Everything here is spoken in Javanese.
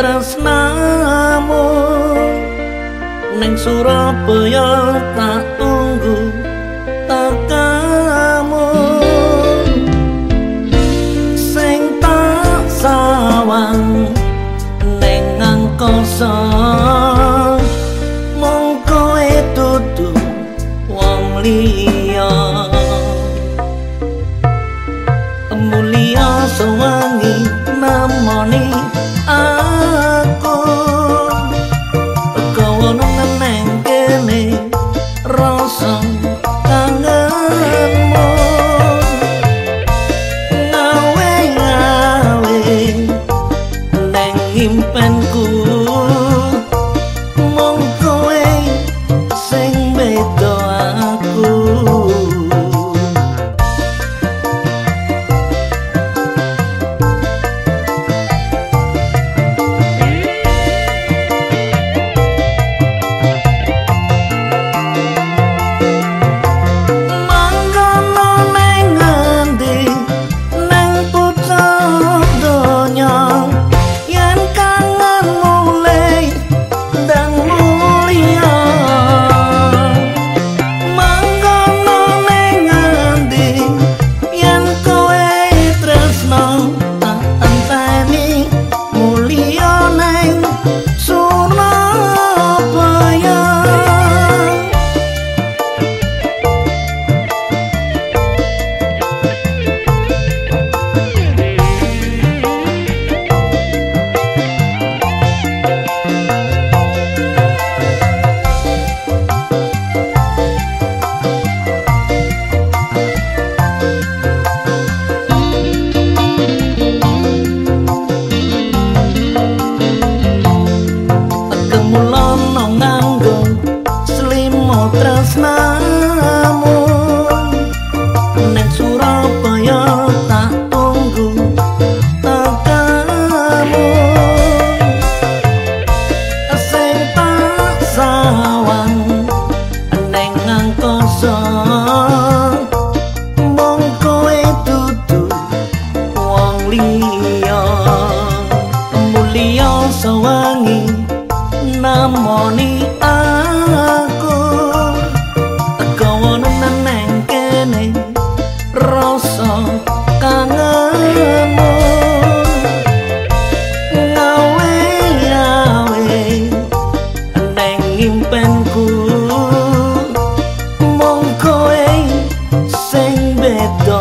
tresnamu. Ning Surabaya tak tunggu tekamu. Sing tak sawang ning angkasa mung kowe dudu wong liya corazón. sem medo.